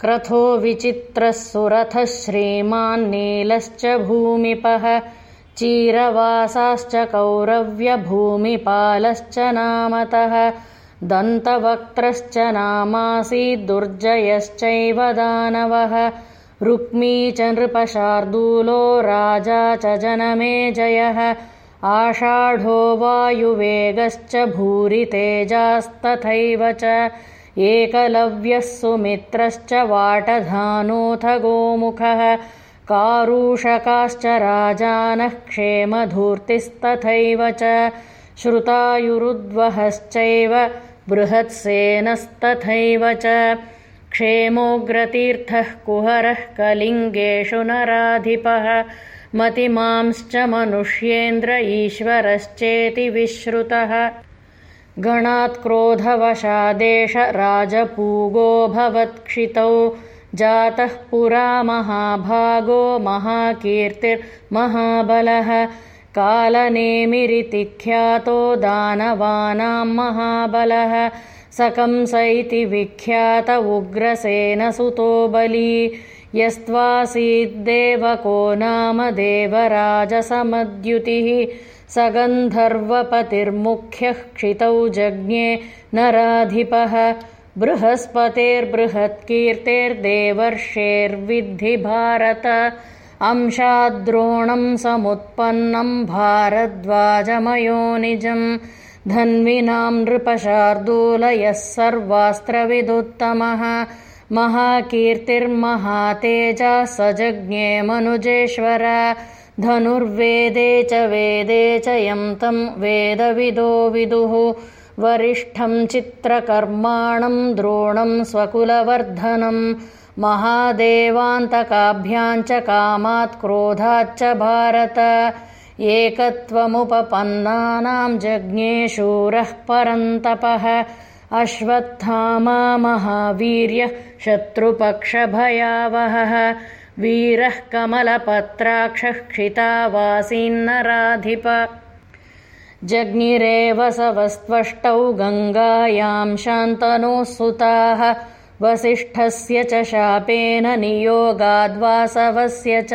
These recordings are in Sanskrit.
क्रथो विचित्रः सुरथः श्रीमान्नीलश्च भूमिपः चीरवासाश्च कौरव्यभूमिपालश्च नामतः दन्तवक्त्रश्च नामासीद्दुर्जयश्चैव दानवः रुक्मी च नृपशार्दूलो राजा च जनमेजयः आषाढो वायुवेगश्च भूरितेजास्तथैव च एकलव्यः सुमित्रश्च वाटधानोऽथ गोमुखः कारूषकाश्च राजानः क्षेमधूर्तिस्तथैव च श्रुतायुरुद्वहश्चैव बृहत्सेनस्तथैव च क्षेमोग्रतीर्थः कुहरः कलिङ्गेषु नराधिपः मतिमांश्च मनुष्येन्द्र ईश्वरश्चेति विश्रुतः गणात्क्रोधवशादेश राजपूगोऽभवत्क्षितौ जातः पुरा महाभागो महाकीर्तिर्महाबलः। कालनेमिरिति ख्यातो दानवानां महाबलः। सकंस इति विख्यात उग्रसेनसुतो बली यस्त्वासीद्देवको नाम देवराजसमद्युतिः स गन्धर्वपतिर्मुख्यः क्षितौ जज्ञे नराधिपः बृहस्पतेर्बृहत्कीर्तेर्देवर्षेर्विद्धि भारत। अंशाद्रोणं समुत्पन्नं भारद्वाजमयोनिजम् धन्विनां नृपशार्दूलयः सर्वास्त्रविदुत्तमः महाकीर्तिर्महातेजा स जज्ञे मनुजेश्वर। धनुर्वेदे च वेदे च यं तं वेदविदो विदुः। वरिष्ठं चित्रकर्माणं द्रोणं स्वकुलवर्धनं। महादेवान्तकाभ्याञ्च कामात् क्रोधाच्च भारत। एकत्वमुपपन्नानां जज्ञे शूरः परन्तपः अश्वत्थामा महावीर्यः शत्रुपक्षभयावहः। वीरः कमलपत्राक्षः क्षितावासीन्नराधिप जज्ञिरेव सवस्त्वष्टौ गङ्गायां शान्तनोः सुताः वसिष्ठस्य च शापेन नियोगाद्वासवस्य च।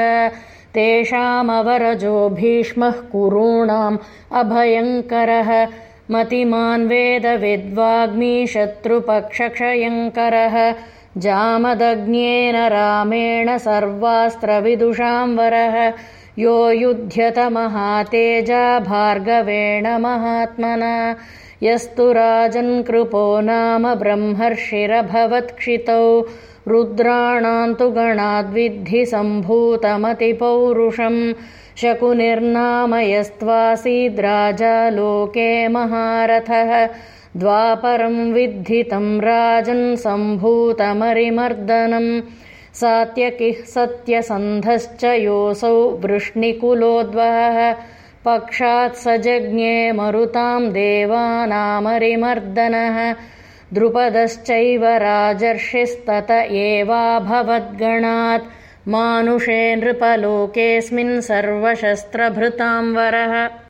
तेषामवरजो भीष्मः कुरूणाम् अभयङ्करः मतिमान् वेदविद्वाग्मी शत्रुपक्षक्षयङ्करः। जामदग्न्येन रामेण सर्वास्त्रविदुषां वरः यो युध्यत महातेजा भार्गवेण महात्मना। यस्तु राजन्कृपो नाम ब्रह्मर्षिरभवत्क्षितौ रुद्राणां तु गणाद्विद्धि सम्भूतमतिपौरुषम्। शकुनिर्नाम यस्त्वासीद्राजा लोके महारथः। द्वापरं विद्धितं राजन् सम्भूतमरिमर्दनम् सात्यकिः सत्यसन्धश्च योऽसौ वृष्णिकुलोद्वहः। पक्षात् स जज्ञे मरुतां देवानामरिमर्दनः द्रुपदश्चैव राजर्षिस्तत एवाभवद्गणात् मानुषे नृपलोकेऽस्मिन् सर्वशस्त्रभृतां वरः